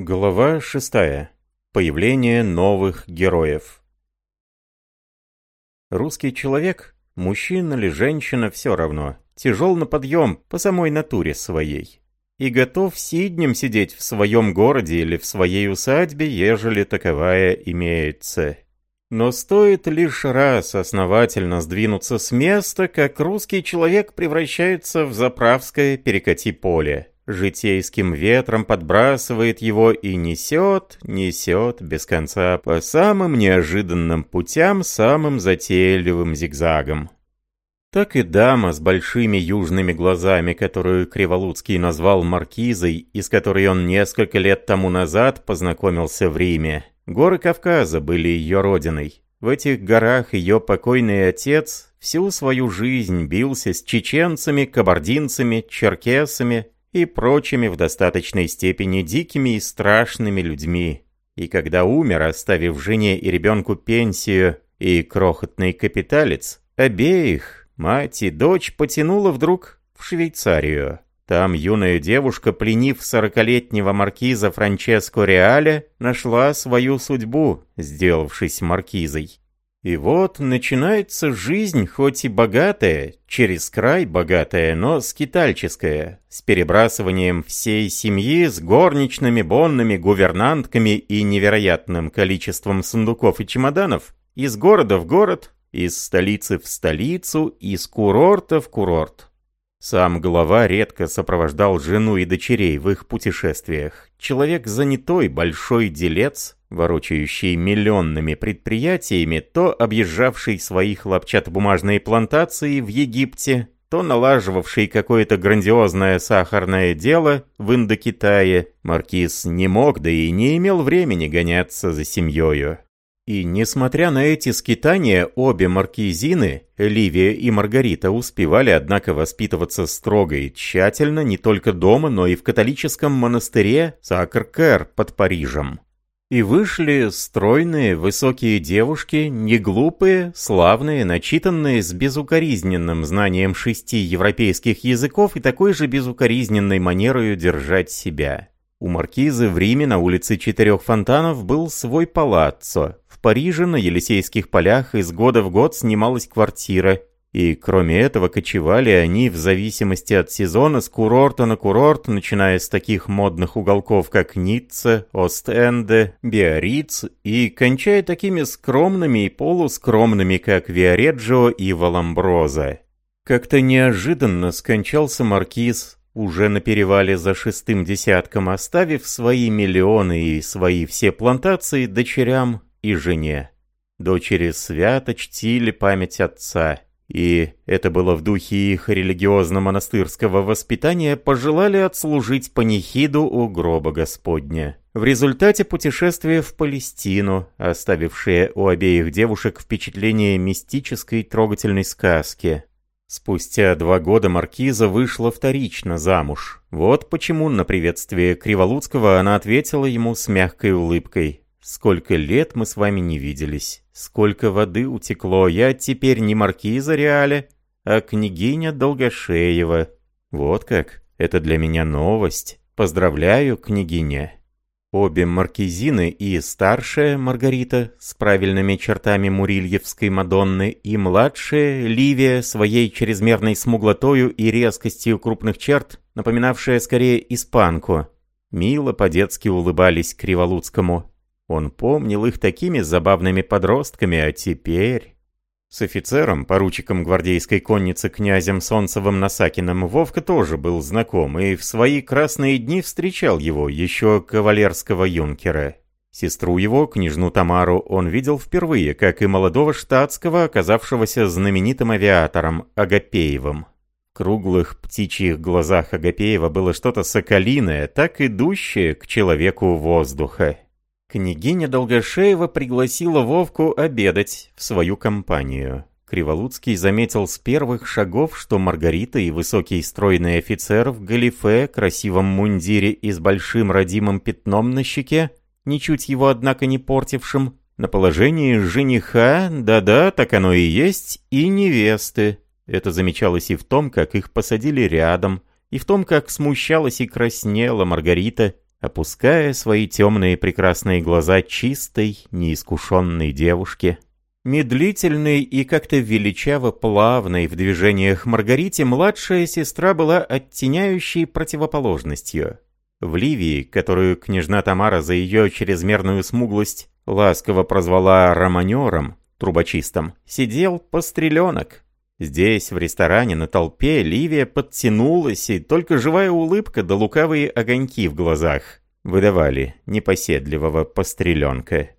Глава шестая. Появление новых героев. Русский человек, мужчина или женщина, все равно, тяжел на подъем по самой натуре своей. И готов сиднем сидеть в своем городе или в своей усадьбе, ежели таковая имеется. Но стоит лишь раз основательно сдвинуться с места, как русский человек превращается в заправское перекати поле житейским ветром подбрасывает его и несет, несет без конца по самым неожиданным путям, самым затейливым зигзагом. Так и дама с большими южными глазами, которую Криволуцкий назвал маркизой, и с которой он несколько лет тому назад познакомился в Риме. Горы Кавказа были ее родиной. В этих горах ее покойный отец всю свою жизнь бился с чеченцами, кабардинцами, черкесами, и прочими в достаточной степени дикими и страшными людьми. И когда умер, оставив жене и ребенку пенсию и крохотный капиталец, обеих, мать и дочь, потянула вдруг в Швейцарию. Там юная девушка, пленив сорокалетнего маркиза Франческо Реаля, нашла свою судьбу, сделавшись маркизой. И вот начинается жизнь, хоть и богатая, через край богатая, но скитальческая, с перебрасыванием всей семьи с горничными, бонными, гувернантками и невероятным количеством сундуков и чемоданов, из города в город, из столицы в столицу, из курорта в курорт. Сам глава редко сопровождал жену и дочерей в их путешествиях. Человек занятой, большой делец, ворочающий миллионными предприятиями, то объезжавший свои хлопчатобумажные плантации в Египте, то налаживавший какое-то грандиозное сахарное дело в Индокитае, маркиз не мог, да и не имел времени гоняться за семьёю. И несмотря на эти скитания, обе маркизины, Ливия и Маргарита, успевали, однако, воспитываться строго и тщательно не только дома, но и в католическом монастыре Сакр-Кэр под Парижем. И вышли стройные, высокие девушки, неглупые, славные, начитанные, с безукоризненным знанием шести европейских языков и такой же безукоризненной манерою держать себя. У маркизы в Риме на улице Четырех Фонтанов был свой палаццо. В Париже на Елисейских полях из года в год снималась квартира, и кроме этого кочевали они в зависимости от сезона с курорта на курорт, начиная с таких модных уголков, как Ницца, Ост-Энде, Биарриц, и кончая такими скромными и полускромными, как Виареджо и Валамброза. Как-то неожиданно скончался маркиз, уже на перевале за шестым десятком, оставив свои миллионы и свои все плантации дочерям и жене. Дочери свято чтили память отца и это было в духе их религиозно-монастырского воспитания, пожелали отслужить панихиду у гроба Господня. В результате путешествия в Палестину, оставившее у обеих девушек впечатление мистической трогательной сказки. Спустя два года маркиза вышла вторично замуж. Вот почему на приветствие Криволуцкого она ответила ему с мягкой улыбкой. «Сколько лет мы с вами не виделись». Сколько воды утекло, я теперь не маркиза Реале, а княгиня Долгошеева. Вот как, это для меня новость. Поздравляю, княгиня. Обе маркизины и старшая Маргарита с правильными чертами мурильевской Мадонны и младшая Ливия своей чрезмерной смуглотою и резкостью крупных черт, напоминавшая скорее испанку, мило по-детски улыбались Криволуцкому. Он помнил их такими забавными подростками, а теперь... С офицером, поручиком гвардейской конницы князем Солнцевым Насакиным, Вовка тоже был знаком и в свои красные дни встречал его, еще кавалерского юнкера. Сестру его, княжну Тамару, он видел впервые, как и молодого штатского, оказавшегося знаменитым авиатором Агапеевым. В круглых птичьих глазах Агапеева было что-то соколиное, так идущее к человеку воздуха. Княгиня Долгошеева пригласила Вовку обедать в свою компанию. Криволуцкий заметил с первых шагов, что Маргарита и высокий стройный офицер в галифе, красивом мундире и с большим родимым пятном на щеке, ничуть его, однако, не портившим, на положении жениха, да-да, так оно и есть, и невесты. Это замечалось и в том, как их посадили рядом, и в том, как смущалась и краснела Маргарита, опуская свои темные прекрасные глаза чистой, неискушенной девушке. Медлительной и как-то величаво плавной в движениях Маргарите младшая сестра была оттеняющей противоположностью. В Ливии, которую княжна Тамара за ее чрезмерную смуглость ласково прозвала романером, трубочистом, сидел постреленок. Здесь, в ресторане, на толпе, Ливия подтянулась, и только живая улыбка да лукавые огоньки в глазах выдавали непоседливого постреленка.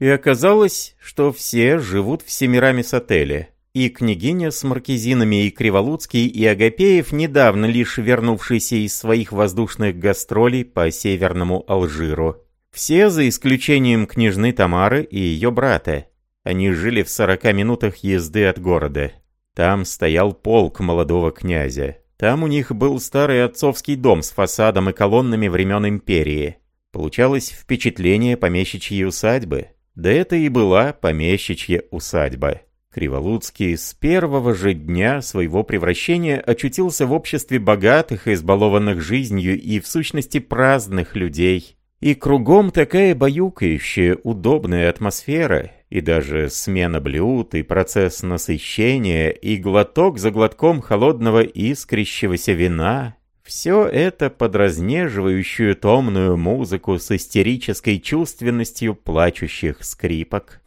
И оказалось, что все живут в Семирамис-отеле. И княгиня с маркизинами, и Криволуцкий, и Агапеев, недавно лишь вернувшийся из своих воздушных гастролей по Северному Алжиру. Все, за исключением княжны Тамары и ее брата. Они жили в 40 минутах езды от города. Там стоял полк молодого князя. Там у них был старый отцовский дом с фасадом и колоннами времен империи. Получалось впечатление помещичьей усадьбы. Да это и была помещичья усадьба. Криволуцкий с первого же дня своего превращения очутился в обществе богатых, избалованных жизнью и в сущности праздных людей. И кругом такая баюкающая, удобная атмосфера, и даже смена блюд, и процесс насыщения, и глоток за глотком холодного искрящегося вина, все это подразнеживающую томную музыку с истерической чувственностью плачущих скрипок.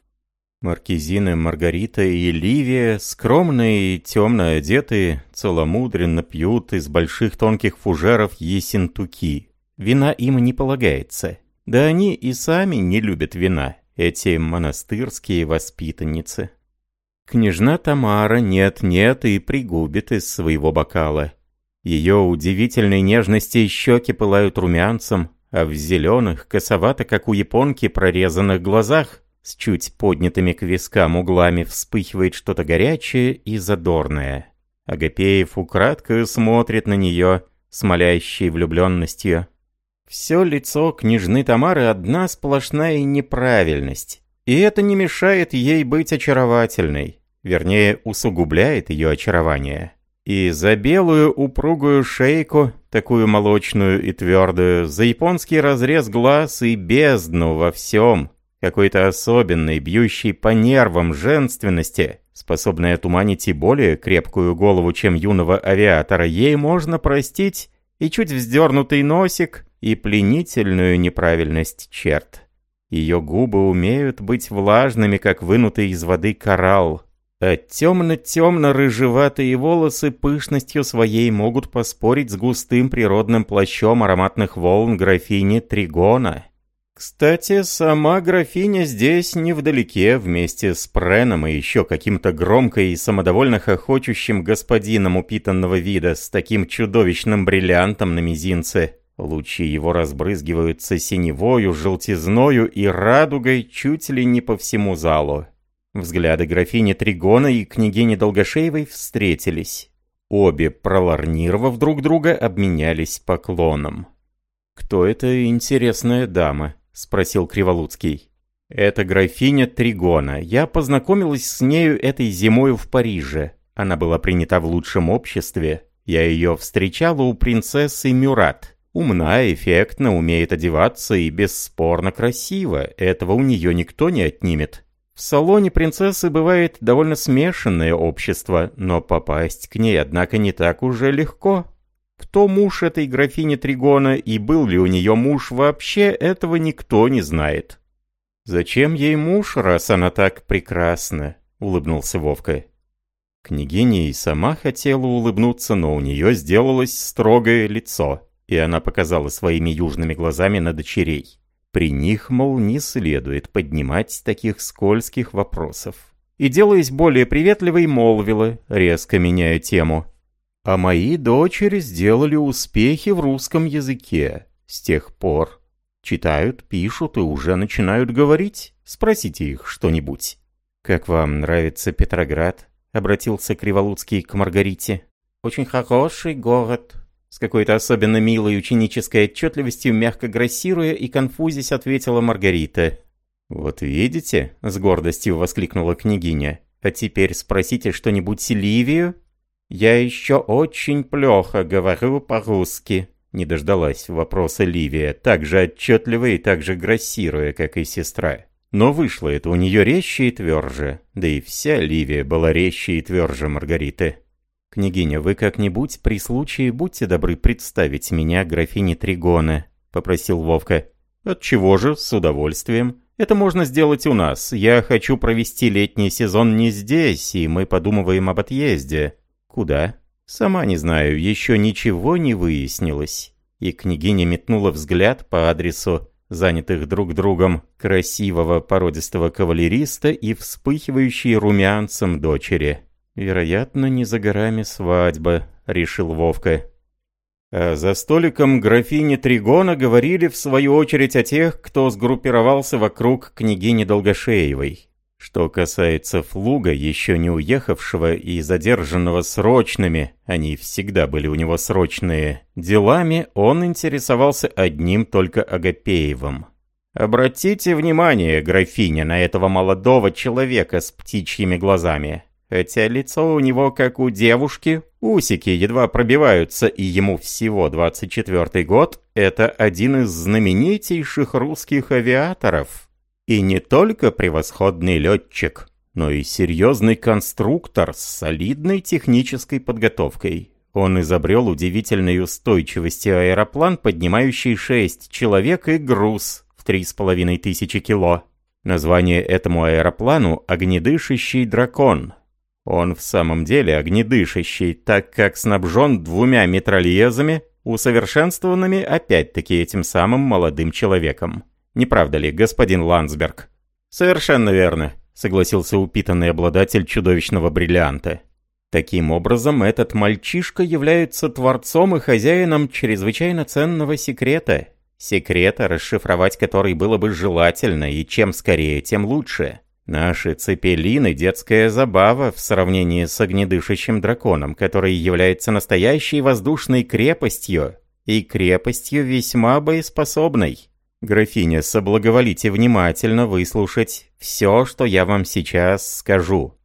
Маркизины Маргарита и Ливия, скромные и темно одетые, целомудренно пьют из больших тонких фужеров есентуки, Вина им не полагается. Да они и сами не любят вина, эти монастырские воспитанницы. Княжна Тамара нет-нет и пригубит из своего бокала. Ее удивительной нежности щеки пылают румянцем, а в зеленых, косовато, как у японки, прорезанных глазах, с чуть поднятыми к вискам углами вспыхивает что-то горячее и задорное. Агапеев украдкою смотрит на нее, смолящей влюбленностью. Все лицо княжны Тамары одна сплошная неправильность. И это не мешает ей быть очаровательной. Вернее, усугубляет ее очарование. И за белую упругую шейку, такую молочную и твердую, за японский разрез глаз и бездну во всем, какой-то особенный, бьющий по нервам женственности, способной отуманить и более крепкую голову, чем юного авиатора, ей можно простить и чуть вздернутый носик, и пленительную неправильность черт. Ее губы умеют быть влажными, как вынутый из воды коралл, а темно-темно-рыжеватые волосы пышностью своей могут поспорить с густым природным плащом ароматных волн графини Тригона. Кстати, сама графиня здесь невдалеке, вместе с Преном и еще каким-то громко и самодовольно хохочущим господином упитанного вида с таким чудовищным бриллиантом на мизинце. Лучи его разбрызгиваются синевою, желтизною и радугой чуть ли не по всему залу. Взгляды графини Тригона и княгини Долгошеевой встретились. Обе, проларнировав друг друга, обменялись поклоном. «Кто эта интересная дама?» — спросил Криволуцкий. «Это графиня Тригона. Я познакомилась с нею этой зимою в Париже. Она была принята в лучшем обществе. Я ее встречала у принцессы Мюрат. Умна, эффектна, умеет одеваться и бесспорно красиво. Этого у нее никто не отнимет. В салоне принцессы бывает довольно смешанное общество, но попасть к ней, однако, не так уже легко. Кто муж этой графини Тригона и был ли у нее муж вообще, этого никто не знает. «Зачем ей муж, раз она так прекрасна?» — улыбнулся Вовка. Княгиня и сама хотела улыбнуться, но у нее сделалось строгое лицо и она показала своими южными глазами на дочерей. При них, мол, не следует поднимать таких скользких вопросов. И, делаясь более приветливой, молвила, резко меняя тему. «А мои дочери сделали успехи в русском языке. С тех пор читают, пишут и уже начинают говорить. Спросите их что-нибудь». «Как вам нравится Петроград?» — обратился Криволуцкий к Маргарите. «Очень хороший город», с какой-то особенно милой ученической отчетливостью, мягко грассируя и конфузясь, ответила Маргарита. «Вот видите?» — с гордостью воскликнула княгиня. «А теперь спросите что-нибудь Ливию?» «Я еще очень плохо говорю по-русски», Не дождалась вопроса Ливия, так же отчетливо и так же грассируя, как и сестра. Но вышло это у нее резче и тверже, да и вся Ливия была резче и тверже Маргариты. «Княгиня, вы как-нибудь при случае будьте добры представить меня графине Тригона», — попросил Вовка. «Отчего же, с удовольствием. Это можно сделать у нас. Я хочу провести летний сезон не здесь, и мы подумываем об отъезде». «Куда?» «Сама не знаю, еще ничего не выяснилось». И княгиня метнула взгляд по адресу занятых друг другом красивого породистого кавалериста и вспыхивающей румянцем дочери. «Вероятно, не за горами свадьба», — решил Вовка. А за столиком графини Тригона говорили в свою очередь о тех, кто сгруппировался вокруг княгини Долгошеевой. Что касается Флуга, еще не уехавшего и задержанного срочными, они всегда были у него срочные, делами, он интересовался одним только Агапеевым. «Обратите внимание, графиня, на этого молодого человека с птичьими глазами хотя лицо у него как у девушки, усики едва пробиваются, и ему всего 24 год, это один из знаменитейших русских авиаторов. И не только превосходный летчик, но и серьезный конструктор с солидной технической подготовкой. Он изобрел удивительной устойчивости аэроплан, поднимающий 6 человек и груз в 3,5 тысячи кило. Название этому аэроплану «Огнедышащий дракон», он в самом деле огнедышащий, так как снабжен двумя метролезами, усовершенствованными опять-таки этим самым молодым человеком. Не правда ли, господин Ландсберг? Совершенно верно, согласился упитанный обладатель чудовищного бриллианта. Таким образом, этот мальчишка является творцом и хозяином чрезвычайно ценного секрета. Секрета, расшифровать который было бы желательно, и чем скорее, тем лучше. Наши цепелины — детская забава в сравнении с огнедышащим драконом, который является настоящей воздушной крепостью, и крепостью весьма боеспособной. Графиня, соблаговолите внимательно выслушать все, что я вам сейчас скажу.